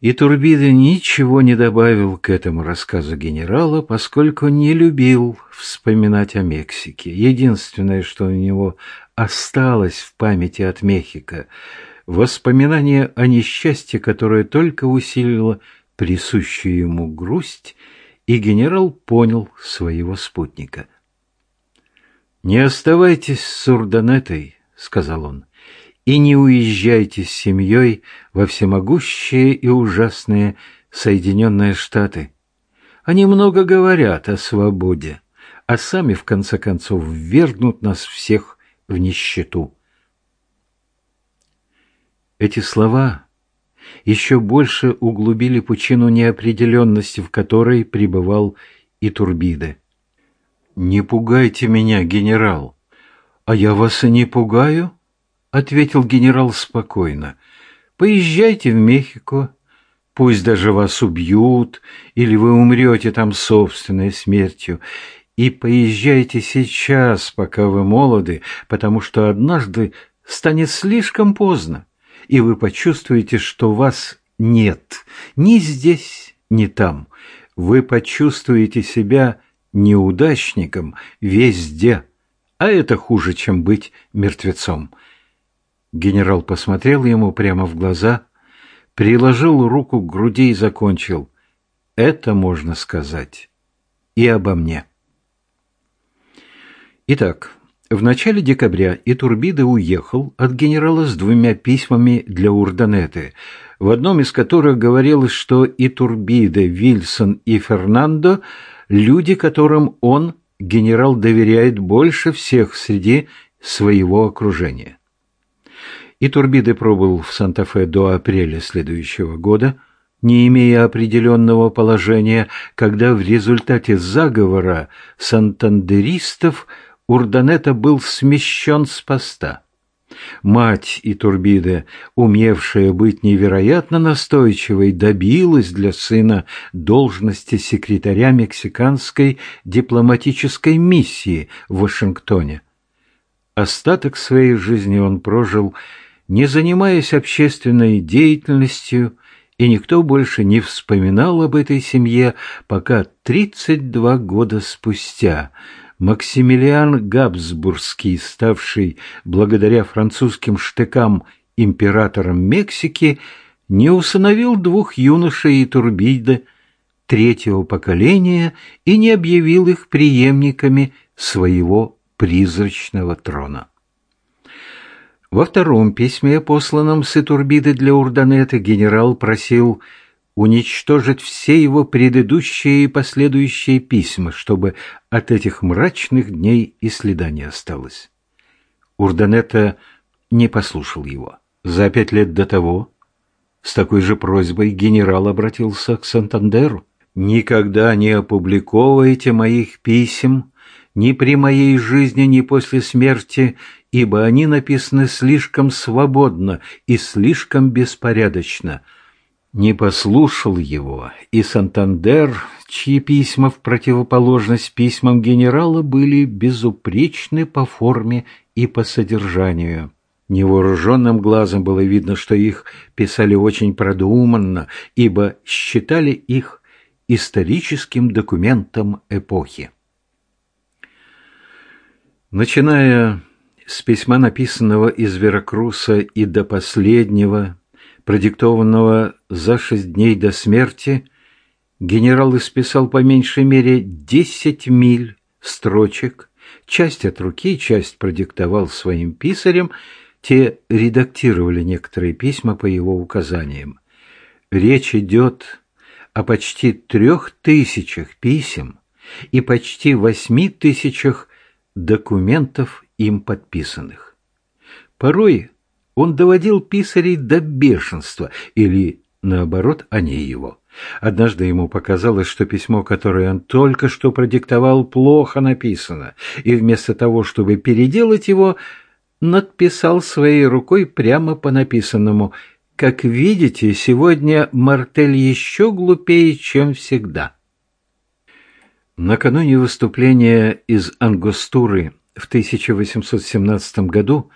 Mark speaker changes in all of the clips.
Speaker 1: И Турбида ничего не добавил к этому рассказу генерала, поскольку не любил вспоминать о Мексике. Единственное, что у него осталось в памяти от Мехико – воспоминание о несчастье, которое только усилило присущую ему грусть, и генерал понял своего спутника. «Не оставайтесь с Урданетой», — сказал он и не уезжайте с семьей во всемогущие и ужасные Соединенные Штаты. Они много говорят о свободе, а сами, в конце концов, ввергнут нас всех в нищету. Эти слова еще больше углубили пучину неопределенности, в которой пребывал и Турбиде. «Не пугайте меня, генерал!» «А я вас и не пугаю?» — ответил генерал спокойно. «Поезжайте в Мехико. Пусть даже вас убьют, или вы умрете там собственной смертью. И поезжайте сейчас, пока вы молоды, потому что однажды станет слишком поздно, и вы почувствуете, что вас нет ни здесь, ни там. Вы почувствуете себя неудачником везде, а это хуже, чем быть мертвецом. Генерал посмотрел ему прямо в глаза, приложил руку к груди и закончил. Это можно сказать и обо мне. Итак, в начале декабря Итурбида уехал от генерала с двумя письмами для Урданеты, в одном из которых говорилось, что Итурбида, Вильсон и Фернандо – люди, которым он, генерал, доверяет больше всех среди своего окружения. И Турбиде пробыл в Санта-Фе до апреля следующего года, не имея определенного положения, когда в результате заговора сантандеристов Урданета был смещен с поста. Мать Итурбиде, умевшая быть невероятно настойчивой, добилась для сына должности секретаря мексиканской дипломатической миссии в Вашингтоне. Остаток своей жизни он прожил не занимаясь общественной деятельностью, и никто больше не вспоминал об этой семье, пока 32 года спустя Максимилиан Габсбургский, ставший благодаря французским штыкам императором Мексики, не усыновил двух юношей и Турбида третьего поколения и не объявил их преемниками своего призрачного трона. Во втором письме, посланном с Итурбиды для Урданета, генерал просил уничтожить все его предыдущие и последующие письма, чтобы от этих мрачных дней и следа не осталось. Урданета не послушал его. За пять лет до того с такой же просьбой генерал обратился к Сантандеру. «Никогда не опубликовывайте моих писем ни при моей жизни, ни после смерти, ибо они написаны слишком свободно и слишком беспорядочно. Не послушал его, и Сантандер, чьи письма в противоположность письмам генерала были безупречны по форме и по содержанию. Невооруженным глазом было видно, что их писали очень продуманно, ибо считали их историческим документом эпохи. Начиная с письма, написанного из Веракруса и до последнего, продиктованного за шесть дней до смерти, генерал исписал по меньшей мере десять миль строчек, часть от руки, часть продиктовал своим писарям, те редактировали некоторые письма по его указаниям. Речь идет о почти трех тысячах писем и почти восьми тысячах документов им подписанных. Порой он доводил писарей до бешенства или, наоборот, они его. Однажды ему показалось, что письмо, которое он только что продиктовал, плохо написано, и вместо того, чтобы переделать его, надписал своей рукой прямо по написанному «Как видите, сегодня Мартель еще глупее, чем всегда». Накануне выступления из Ангостуры в 1817 году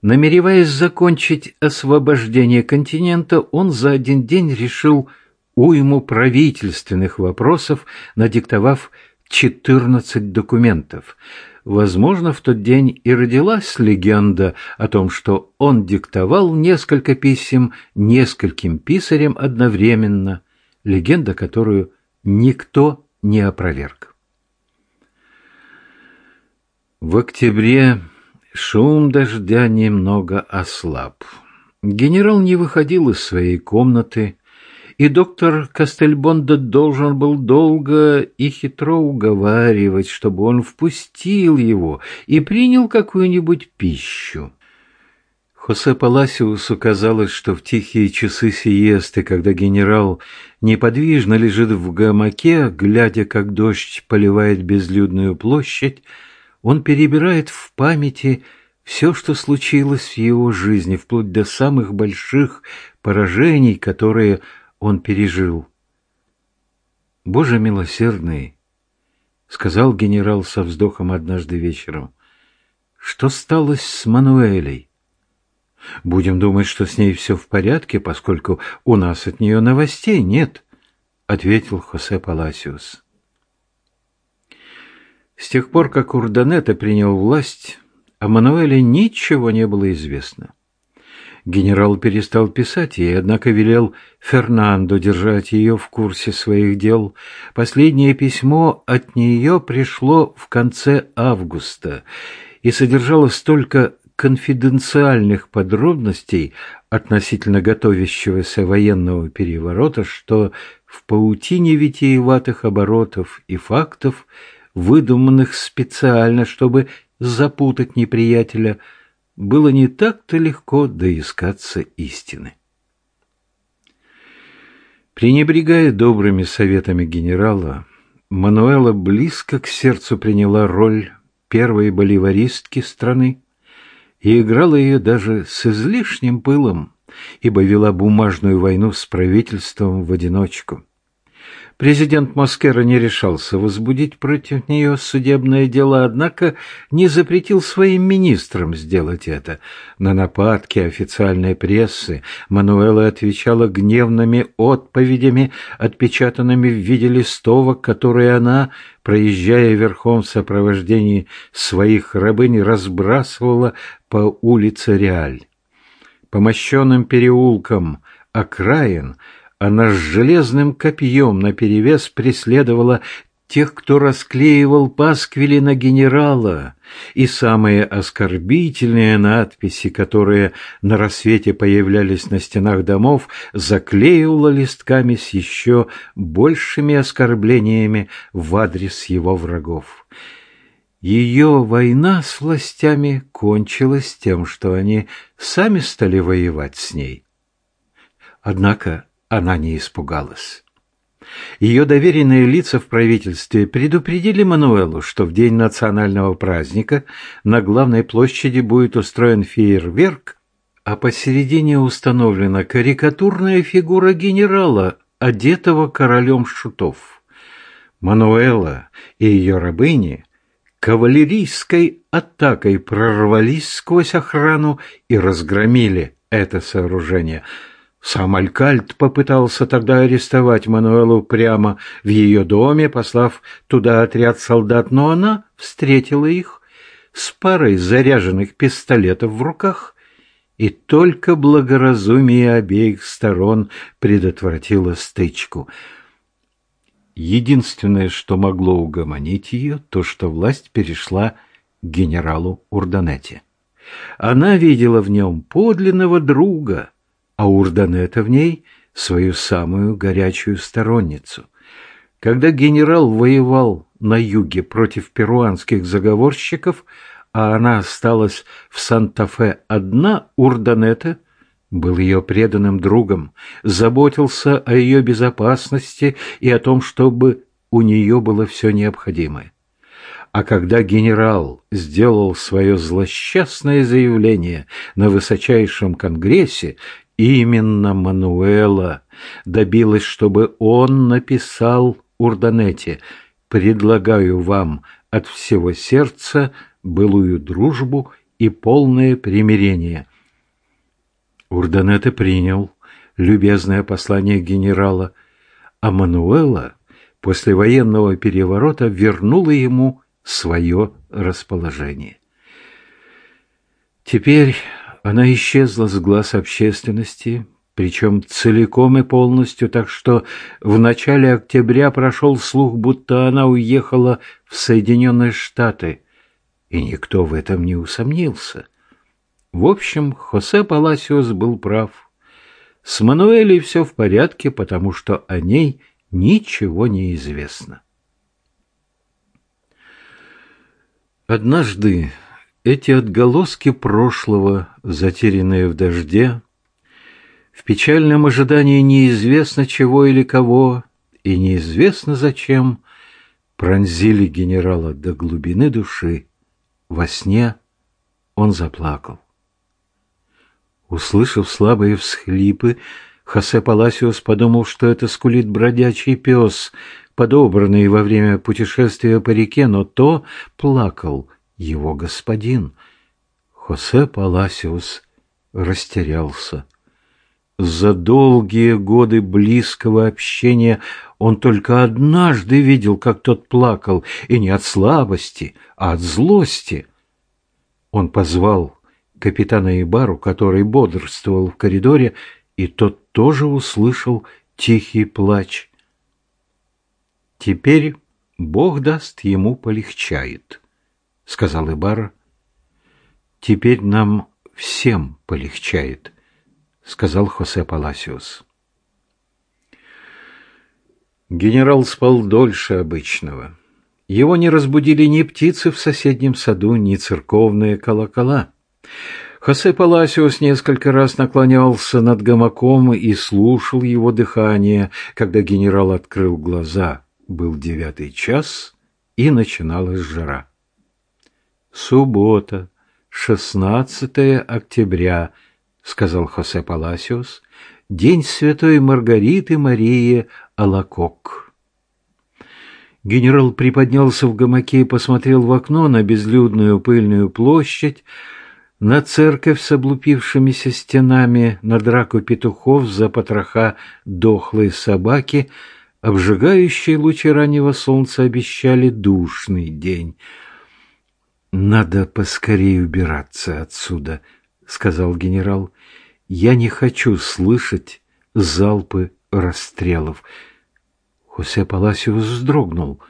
Speaker 1: Намереваясь закончить освобождение континента, он за один день решил уйму правительственных вопросов, надиктовав 14 документов. Возможно, в тот день и родилась легенда о том, что он диктовал несколько писем нескольким писарям одновременно, легенда, которую никто не опроверг. В октябре шум дождя немного ослаб. Генерал не выходил из своей комнаты, и доктор Кастельбондо должен был долго и хитро уговаривать, чтобы он впустил его и принял какую-нибудь пищу. Хосе Паласиусу казалось, что в тихие часы сиесты, когда генерал неподвижно лежит в гамаке, глядя, как дождь поливает безлюдную площадь, он перебирает в памяти все, что случилось в его жизни, вплоть до самых больших поражений, которые он пережил. «Боже милосердный!» — сказал генерал со вздохом однажды вечером. «Что стало с Мануэлей?» «Будем думать, что с ней все в порядке, поскольку у нас от нее новостей нет», — ответил Хосе Паласиус. С тех пор, как Урданета принял власть, о Мануэле ничего не было известно. Генерал перестал писать ей, однако велел Фернандо держать ее в курсе своих дел. Последнее письмо от нее пришло в конце августа и содержало столько конфиденциальных подробностей относительно готовящегося военного переворота, что в паутине витиеватых оборотов и фактов, выдуманных специально, чтобы запутать неприятеля, было не так-то легко доискаться истины. Пренебрегая добрыми советами генерала, Мануэла близко к сердцу приняла роль первой боливаристки страны и играла ее даже с излишним пылом, ибо вела бумажную войну с правительством в одиночку. Президент Маскера не решался возбудить против нее судебное дело, однако не запретил своим министрам сделать это. На нападки официальной прессы Мануэла отвечала гневными отповедями, отпечатанными в виде листовок, которые она, проезжая верхом в сопровождении своих рабынь, разбрасывала по улице Реаль. По мощенным переулкам окраин – она с железным копьем наперевес преследовала тех, кто расклеивал пасквили на генерала, и самые оскорбительные надписи, которые на рассвете появлялись на стенах домов, заклеивала листками с еще большими оскорблениями в адрес его врагов. Ее война с властями кончилась тем, что они сами стали воевать с ней. Однако она не испугалась. Ее доверенные лица в правительстве предупредили Мануэлу, что в день национального праздника на главной площади будет устроен фейерверк, а посередине установлена карикатурная фигура генерала, одетого королем шутов. Мануэла и ее рабыни кавалерийской атакой прорвались сквозь охрану и разгромили это сооружение – сам Алькальт попытался тогда арестовать Мануэлу прямо в ее доме, послав туда отряд солдат, но она встретила их с парой заряженных пистолетов в руках, и только благоразумие обеих сторон предотвратило стычку. Единственное, что могло угомонить ее, то, что власть перешла к генералу Урданете. Она видела в нем подлинного друга — а Урданета в ней свою самую горячую сторонницу. Когда генерал воевал на юге против перуанских заговорщиков, а она осталась в Санта-Фе одна, Урданета был ее преданным другом, заботился о ее безопасности и о том, чтобы у нее было все необходимое. А когда генерал сделал свое злосчастное заявление на высочайшем конгрессе Именно Мануэла добилась, чтобы он написал Урданете «Предлагаю вам от всего сердца былую дружбу и полное примирение. Урданете принял любезное послание генерала, а Мануэла после военного переворота вернула ему свое расположение. Теперь она исчезла с глаз общественности, причем целиком и полностью, так что в начале октября прошел слух, будто она уехала в Соединенные Штаты, и никто в этом не усомнился. В общем, Хосе Паласиос был прав. С Мануэлей все в порядке, потому что о ней ничего не известно. Однажды эти отголоски прошлого, затерянные в дожде, в печальном ожидании неизвестно чего или кого, и неизвестно зачем, пронзили генерала до глубины души. Во сне он заплакал. Услышав слабые всхлипы, Хосе Паласиос подумал, что это скулит бродячий пес, подобранный во время путешествия по реке, но то плакал его господин. Хосе Паласиус растерялся. За долгие годы близкого общения он только однажды видел, как тот плакал, и не от слабости, а от злости. Он позвал капитана Ибару, который бодрствовал в коридоре, и тот тоже услышал тихий плач. «Теперь Бог даст, ему полегчает», — сказал Ибар. «Теперь нам всем полегчает» сказал Хосе Паласиос. Генерал спал дольше обычного. Его не разбудили ни птицы в соседнем саду, ни церковные колокола. Хосе Паласиос несколько раз наклонялся над гамаком и слушал его дыхание, когда генерал открыл глаза. Был девятый час, и начиналась жара. Суббота, 16 октября – сказал Хосе Паласиос, день святой Маргариты Марии Алакок. Генерал приподнялся в гамаке и посмотрел в окно на безлюдную пыльную площадь, на церковь с облупившимися стенами, на драку петухов за потроха дохлой собаки, обжигающие лучи раннего солнца обещали душный день. «Надо поскорее убираться отсюда», — сказал генерал. Я не хочу слышать залпы расстрелов. Хосе Паласиус вздрогнул.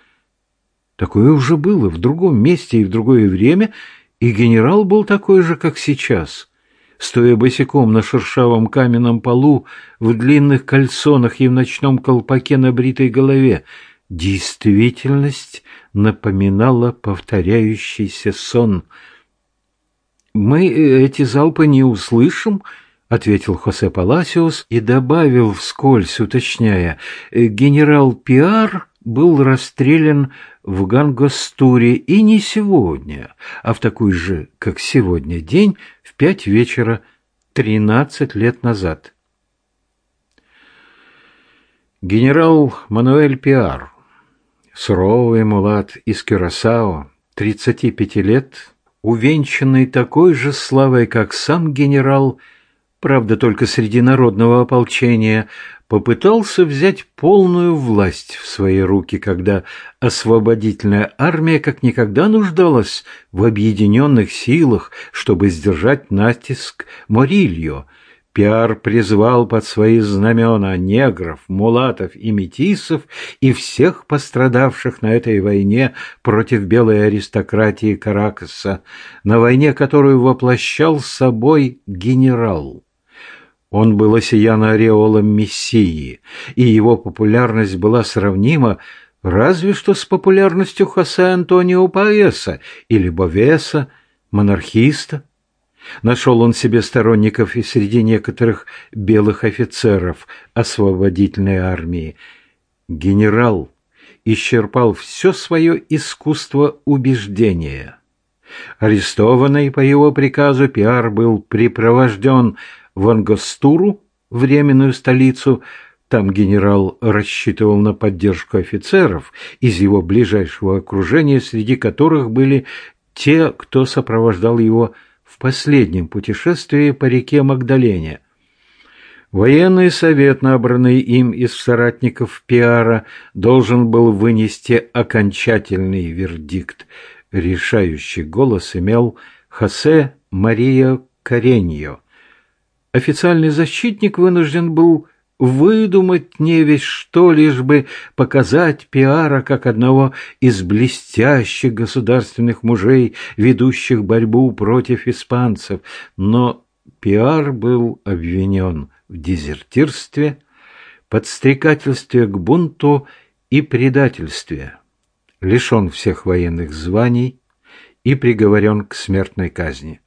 Speaker 1: Такое уже было в другом месте и в другое время, и генерал был такой же, как сейчас. Стоя босиком на шершавом каменном полу, в длинных кальсонах и в ночном колпаке на бритой голове, действительность напоминала повторяющийся сон. «Мы эти залпы не услышим», — ответил Хосе Паласиус и добавил вскользь, уточняя, «Э, «Генерал Пиар был расстрелян в Гангостуре и не сегодня, а в такой же, как сегодня, день в пять вечера тринадцать лет назад». Генерал Мануэль Пиар, суровый мулат из Кюрасао, 35 лет, увенчанный такой же славой, как сам генерал правда только среди народного ополчения, попытался взять полную власть в свои руки, когда освободительная армия как никогда нуждалась в объединенных силах, чтобы сдержать натиск Морильо – Пиар призвал под свои знамена негров, мулатов и метисов и всех пострадавших на этой войне против белой аристократии Каракаса, на войне, которую воплощал собой генерал. Он был осиян ореолом Мессии, и его популярность была сравнима разве что с популярностью Хосе Антонио Паэса или Бовеса, монархиста. Нашел он себе сторонников и среди некоторых белых офицеров освободительной армии. Генерал исчерпал все свое искусство убеждения. Арестованный по его приказу Пиар был припровожден в Ангостуру, временную столицу, там генерал рассчитывал на поддержку офицеров из его ближайшего окружения, среди которых были те, кто сопровождал его в последнем путешествии по реке Магдалене. Военный совет, набранный им из соратников Пиара, должен был вынести окончательный вердикт. Решающий голос имел Хосе Мария Кареньо. Официальный защитник вынужден был выдумать не весь что, лишь бы показать Пиара как одного из блестящих государственных мужей, ведущих борьбу против испанцев. Но Пиар был обвинен в дезертирстве, подстрекательстве к бунту и предательстве, лишен всех военных званий и приговорен к смертной казни.